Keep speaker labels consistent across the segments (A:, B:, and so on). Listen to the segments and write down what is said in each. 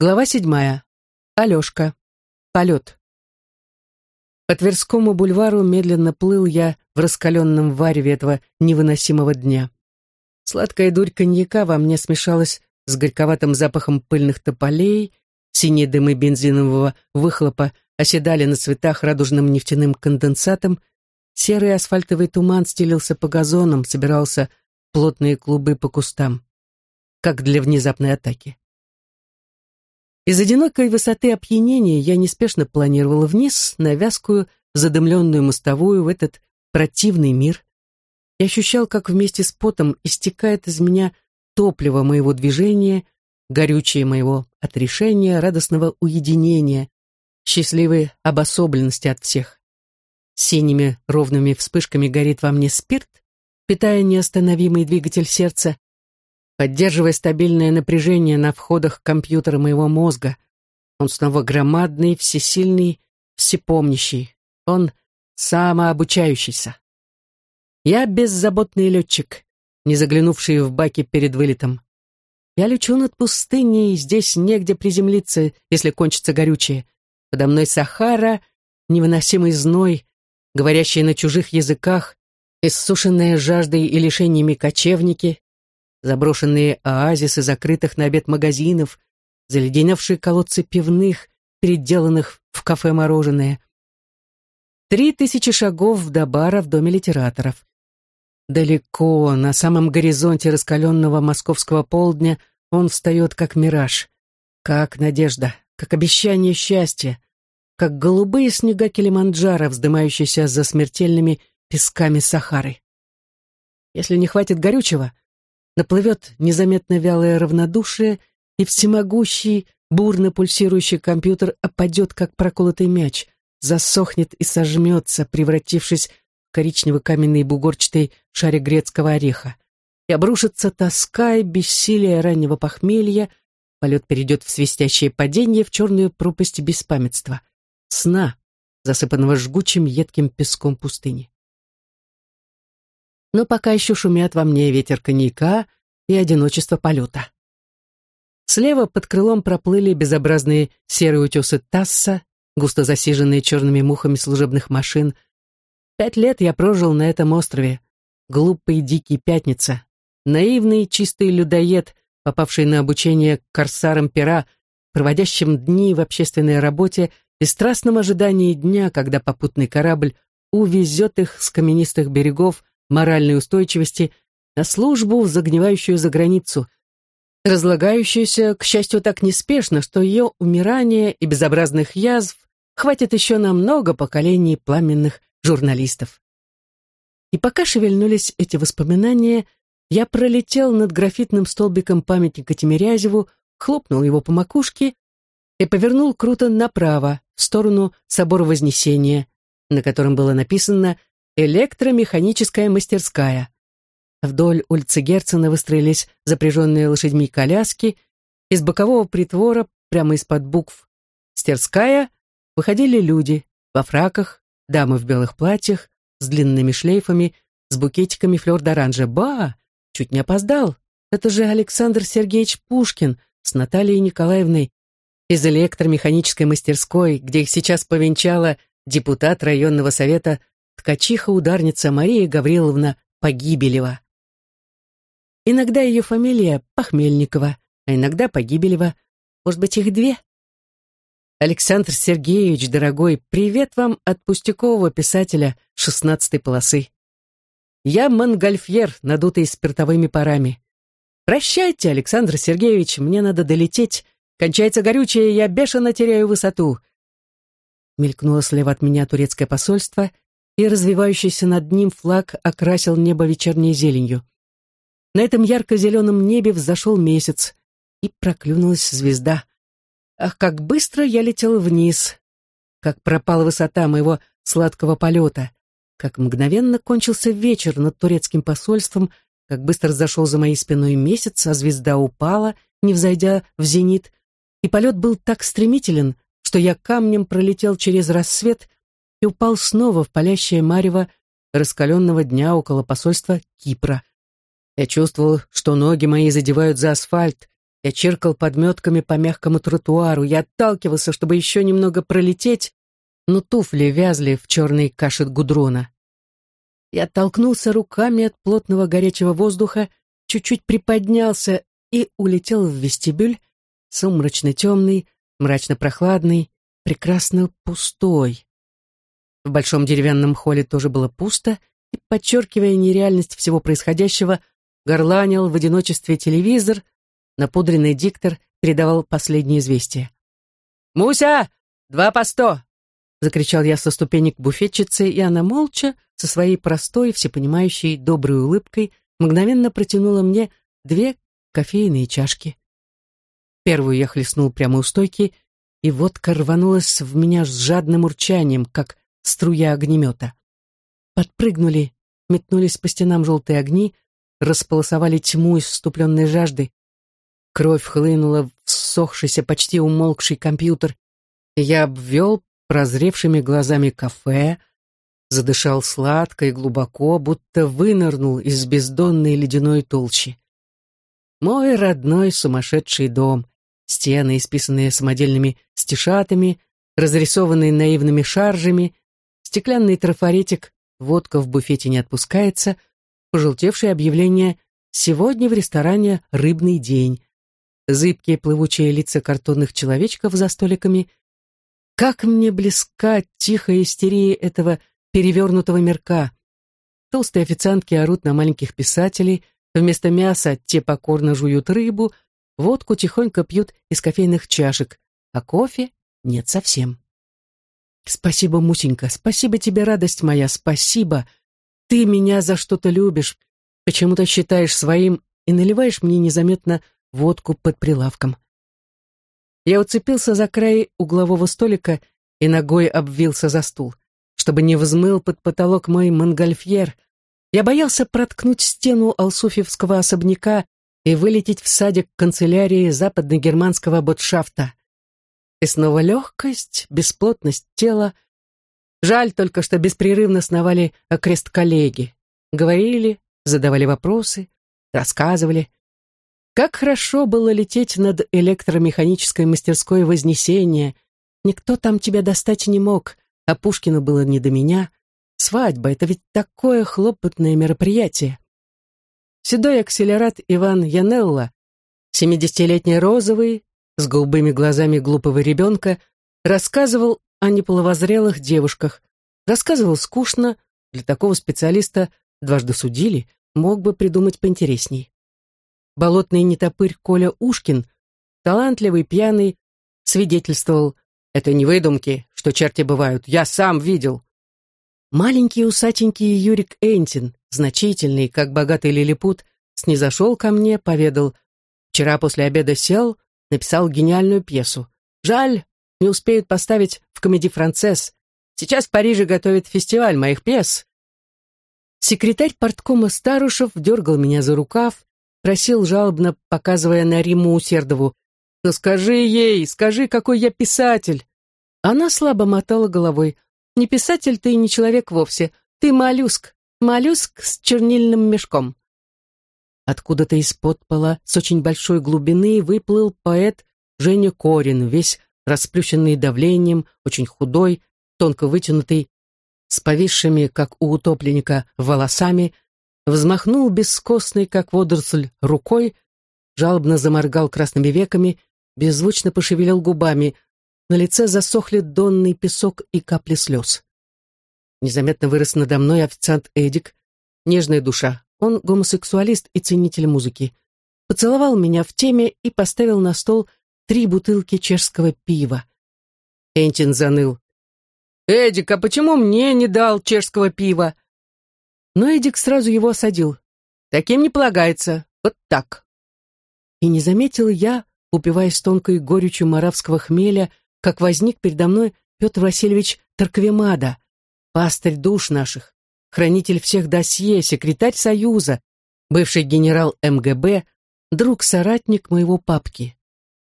A: Глава седьмая. Алешка. Полет. По Тверскому бульвару медленно плыл я в раскаленном вареве этого невыносимого дня. Сладкая дурь коньяка во мне смешалась с горьковатым запахом пыльных тополей, синие дымы бензинового выхлопа оседали на цветах радужным нефтяным конденсатом, серый асфальтовый туман стелился по газонам, собирался плотные клубы по кустам, как для внезапной атаки. Из одинокой высоты опьянения я неспешно планировала вниз, на вязкую, задымленную мостовую, в этот противный мир. Я ощущал, как вместе с потом истекает из меня топливо моего движения, горючее моего отрешения, радостного уединения, счастливой обособленности от всех. Синими ровными вспышками горит во мне спирт, питая неостановимый двигатель сердца, поддерживая стабильное напряжение на входах компьютера моего мозга. Он снова громадный, всесильный, всепомнящий. Он самообучающийся. Я беззаботный летчик, не заглянувший в баки перед вылетом. Я лечу над пустыней, здесь негде приземлиться, если кончится горючее. Подо мной Сахара, невыносимый зной, говорящие на чужих языках, иссушенные жаждой и лишениями кочевники, заброшенные оазисы закрытых на обед магазинов, заледеневшие колодцы пивных, переделанных в кафе мороженое. Три тысячи шагов до бара в доме литераторов. Далеко, на самом горизонте раскаленного московского полдня, он встает как мираж, как надежда, как обещание счастья, как голубые снега Килиманджаро, вздымающиеся за смертельными песками Сахары. Если не хватит горючего, наплывет незаметно вялое равнодушие, и всемогущий, бурно пульсирующий компьютер опадет, как проколотый мяч, засохнет и сожмется, превратившись в коричнево-каменный бугорчатый шарик грецкого ореха. И обрушится тоска и бессилие раннего похмелья, полет перейдет в свистящее падение в черную пропасть беспамятства, сна, засыпанного жгучим едким песком пустыни но пока еще шумят во мне ветер коньяка и одиночество полета. Слева под крылом проплыли безобразные серые утесы Тасса, густо засиженные черными мухами служебных машин. Пять лет я прожил на этом острове. Глупый дикий пятница. Наивный чистый людоед, попавший на обучение корсарам пера, проводящим дни в общественной работе и страстном ожидании дня, когда попутный корабль увезет их с каменистых берегов моральной устойчивости на службу в загнивающую за границу, разлагающуюся, к счастью, так неспешно, что ее умирания и безобразных язв хватит еще на много поколений пламенных журналистов. И пока шевельнулись эти воспоминания, я пролетел над графитным столбиком памятника Тимирязеву, хлопнул его по макушке и повернул круто направо, в сторону собора Вознесения, на котором было написано электромеханическая мастерская. Вдоль улицы Герцена выстроились запряженные лошадьми коляски, из бокового притвора, прямо из-под букв «Стерская», выходили люди во фраках, дамы в белых платьях, с длинными шлейфами, с букетиками флёр-д'оранжа. Ба! Чуть не опоздал. Это же Александр Сергеевич Пушкин с Натальей Николаевной из электромеханической мастерской, где их сейчас повенчала депутат районного совета ткачиха-ударница Мария Гавриловна Погибелева. Иногда ее фамилия Похмельникова, а иногда Погибелева. Может быть, их две? Александр Сергеевич, дорогой, привет вам от пустякового писателя шестнадцатой полосы. Я монгольфьер, надутый спиртовыми парами. Прощайте, Александр Сергеевич, мне надо долететь. Кончается горючее, я бешено теряю высоту. Мелькнуло слева от меня турецкое посольство — и развивающийся над ним флаг окрасил небо вечерней зеленью. На этом ярко-зеленом небе взошел месяц, и проклюнулась звезда. Ах, как быстро я летел вниз! Как пропала высота моего сладкого полета! Как мгновенно кончился вечер над турецким посольством, как быстро зашел за моей спиной месяц, а звезда упала, не взойдя в зенит, и полет был так стремителен, что я камнем пролетел через рассвет и упал снова в палящее марево раскаленного дня около посольства Кипра. Я чувствовал, что ноги мои задевают за асфальт, Я чиркал подметками по мягкому тротуару, я отталкивался, чтобы еще немного пролететь, но туфли вязли в черной каше гудрона. Я оттолкнулся руками от плотного горячего воздуха, чуть-чуть приподнялся и улетел в вестибюль, сумрачно темный, мрачно прохладный, прекрасно пустой. В большом деревянном холле тоже было пусто, и, подчеркивая нереальность всего происходящего, горланил в одиночестве телевизор, напудренный диктор передавал последние известия. «Муся! Два по сто!» Закричал я со ступенек буфетчицы, и она молча, со своей простой, всепонимающей, доброй улыбкой, мгновенно протянула мне две кофейные чашки. Первую я хлестнул прямо у стойки, и водка рванулась в меня с жадным урчанием, как струя огнемета. Подпрыгнули, метнулись по стенам желтые огни, располосовали тьму из вступленной жажды. Кровь хлынула в ссохшийся, почти умолкший компьютер, я обвел прозревшими глазами кафе, задышал сладко и глубоко, будто вынырнул из бездонной ледяной толщи. Мой родной сумасшедший дом, стены, исписанные самодельными стишатами, разрисованные наивными шаржами, стеклянный трафаретик, водка в буфете не отпускается, пожелтевшее объявление «Сегодня в ресторане рыбный день», зыбкие плывучие лица картонных человечков за столиками. Как мне близка тихая истерия этого перевернутого мирка. Толстые официантки орут на маленьких писателей, вместо мяса те покорно жуют рыбу, водку тихонько пьют из кофейных чашек, а кофе нет совсем. Спасибо, Мусенька, спасибо тебе, радость моя, спасибо. Ты меня за что-то любишь, почему-то считаешь своим и наливаешь мне незаметно водку под прилавком. Я уцепился за край углового столика и ногой обвился за стул, чтобы не взмыл под потолок мой монгольфьер. Я боялся проткнуть стену алсуфьевского особняка и вылететь в садик канцелярии западно-германского ботшафта. И снова легкость, бесплотность тела. Жаль только, что беспрерывно сновали окрест коллеги. Говорили, задавали вопросы, рассказывали. Как хорошо было лететь над электромеханической мастерской Вознесения. Никто там тебя достать не мог, а Пушкину было не до меня. Свадьба — это ведь такое хлопотное мероприятие. Седой акселерат Иван Янелла, семидесятилетний розовый, с голубыми глазами глупого ребенка, рассказывал о неполовозрелых девушках. Рассказывал скучно, для такого специалиста дважды судили, мог бы придумать поинтересней. Болотный нетопырь Коля Ушкин, талантливый, пьяный, свидетельствовал «Это не выдумки, что черти бывают, я сам видел». Маленький усатенький Юрик Энтин, значительный, как богатый лилипут, снизошел ко мне, поведал «Вчера после обеда сел, написал гениальную пьесу. Жаль, не успеют поставить в комедии «Францесс». Сейчас в Париже готовят фестиваль моих пьес. Секретарь порткома Старушев дергал меня за рукав, просил жалобно, показывая на Риму Усердову, «Ну скажи ей, скажи, какой я писатель!» Она слабо мотала головой. «Не писатель ты и не человек вовсе, ты моллюск, моллюск с чернильным мешком». Откуда-то из-под пола с очень большой глубины выплыл поэт Женя Корин, весь расплющенный давлением, очень худой, тонко вытянутый, с повисшими, как у утопленника, волосами, взмахнул бескостный, как водоросль, рукой, жалобно заморгал красными веками, беззвучно пошевелил губами, на лице засохли донный песок и капли слез. Незаметно вырос надо мной официант Эдик, нежная душа, он гомосексуалист и ценитель музыки. Поцеловал меня в теме и поставил на стол три бутылки чешского пива. Энтин заныл. «Эдик, а почему мне не дал чешского пива?» Но Эдик сразу его осадил. «Таким не полагается. Вот так». И не заметил я, упиваясь тонкой горечью маравского хмеля, как возник передо мной Петр Васильевич Тарквемада, пастырь душ наших, хранитель всех досье, секретарь Союза, бывший генерал МГБ, друг-соратник моего папки.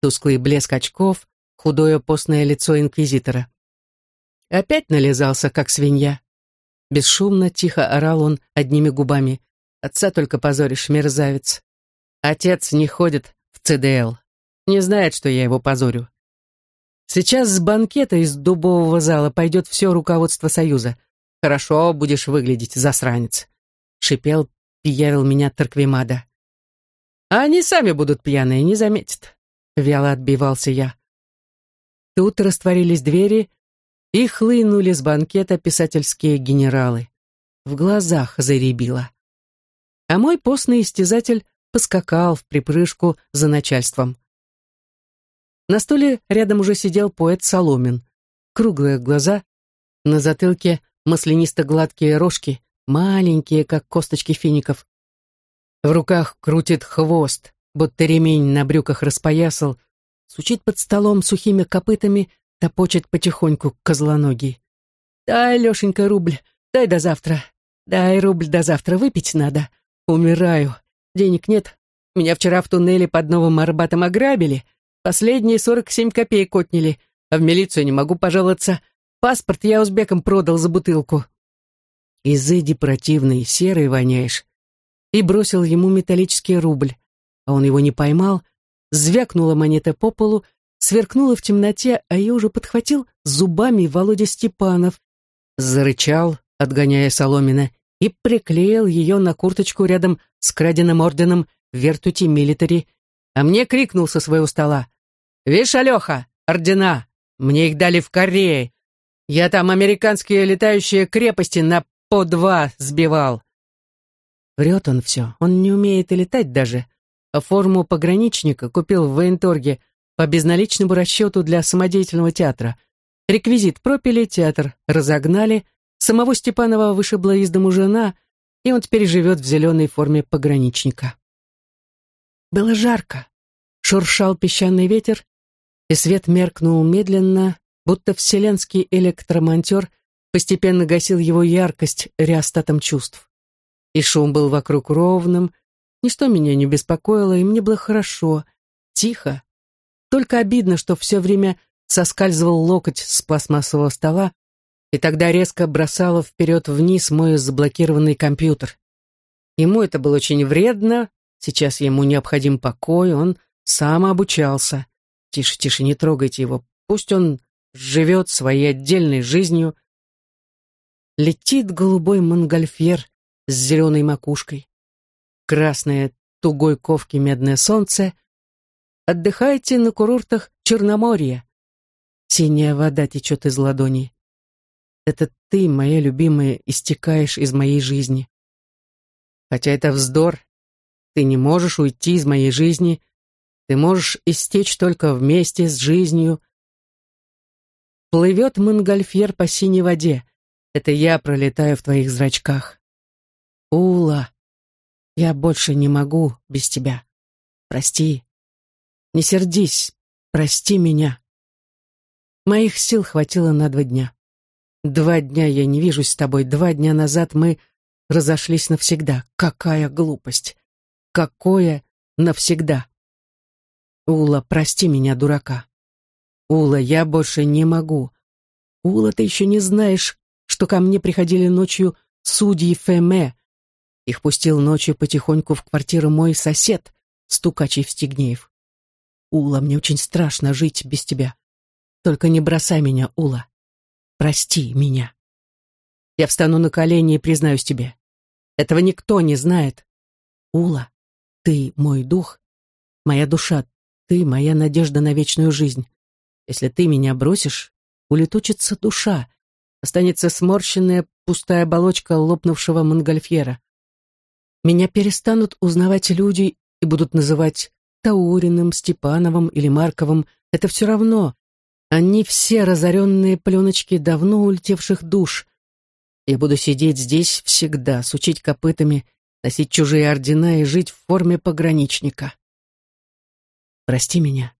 A: Тусклый блеск очков, худое постное лицо инквизитора. Опять нализался, как свинья. Бесшумно, тихо орал он одними губами. «Отца только позоришь, мерзавец. Отец не ходит в ЦДЛ. Не знает, что я его позорю. Сейчас с банкета из дубового зала пойдет все руководство Союза. Хорошо будешь выглядеть, засранец. Шипел, пиявил меня Тарквимада. А они сами будут пьяные, не заметят. Вяло отбивался я. Тут растворились двери, и хлынули с банкета писательские генералы. В глазах заребило. А мой постный истязатель поскакал в припрыжку за начальством. На стуле рядом уже сидел поэт Соломин. Круглые глаза, на затылке маслянисто-гладкие рожки, маленькие, как косточки фиников. В руках крутит хвост, будто ремень на брюках распоясал, сучит под столом сухими копытами, топочет потихоньку козлоногий. «Дай, Лешенька, рубль, дай до завтра. Дай рубль до завтра, выпить надо. Умираю. Денег нет. Меня вчера в туннеле под Новым Арбатом ограбили. Последние сорок семь копеек отняли, а в милицию не могу пожаловаться. Паспорт я узбекам продал за бутылку. Изыди противный, серый воняешь. И бросил ему металлический рубль, а он его не поймал, звякнула монета по полу, сверкнула в темноте, а ее уже подхватил зубами Володя Степанов, зарычал, отгоняя Соломина, и приклеил ее на курточку рядом с краденым орденом Вертути Милитари, а мне крикнул со своего стола. «Вишь, Алеха, ордена! Мне их дали в Корее. Я там американские летающие крепости на по два сбивал». Врет он все, он не умеет и летать даже. А форму пограничника купил в военторге по безналичному расчету для самодеятельного театра. Реквизит пропили, театр разогнали, самого Степанова вышибла из дому жена, и он теперь живет в зеленой форме пограничника. Было жарко, шуршал песчаный ветер, и свет меркнул медленно, будто вселенский электромонтер постепенно гасил его яркость реостатом чувств. И шум был вокруг ровным, ничто меня не беспокоило, и мне было хорошо, тихо. Только обидно, что все время соскальзывал локоть с пластмассового стола, и тогда резко бросало вперед-вниз мой заблокированный компьютер. Ему это было очень вредно, сейчас ему необходим покой, он сам обучался. Тише, тише, не трогайте его. Пусть он живет своей отдельной жизнью. Летит голубой монгольфьер с зеленой макушкой. Красное тугой ковки медное солнце. Отдыхайте на курортах Черноморья. Синяя вода течет из ладони. Это ты, моя любимая, истекаешь из моей жизни. Хотя это вздор. Ты не можешь уйти из моей жизни, ты можешь истечь только вместе с жизнью. Плывет монгольфьер по синей воде. Это я пролетаю в твоих зрачках. Ула, я больше не могу без тебя. Прости. Не сердись, прости меня. Моих сил хватило на два дня. Два дня я не вижусь с тобой. Два дня назад мы разошлись навсегда. Какая глупость. Какое навсегда. Ула, прости меня, дурака. Ула, я больше не могу. Ула, ты еще не знаешь, что ко мне приходили ночью судьи Феме. Их пустил ночью потихоньку в квартиру мой сосед, стукачий Стегнеев. Ула, мне очень страшно жить без тебя. Только не бросай меня, Ула. Прости меня. Я встану на колени и признаюсь тебе. Этого никто не знает. Ула, ты мой дух, моя душа, ты моя надежда на вечную жизнь. Если ты меня бросишь, улетучится душа, останется сморщенная пустая оболочка лопнувшего монгольфьера. Меня перестанут узнавать люди и будут называть Тауриным, Степановым или Марковым. Это все равно. Они все разоренные пленочки давно улетевших душ. Я буду сидеть здесь всегда, сучить копытами, носить чужие ордена и жить в форме пограничника. Прости меня.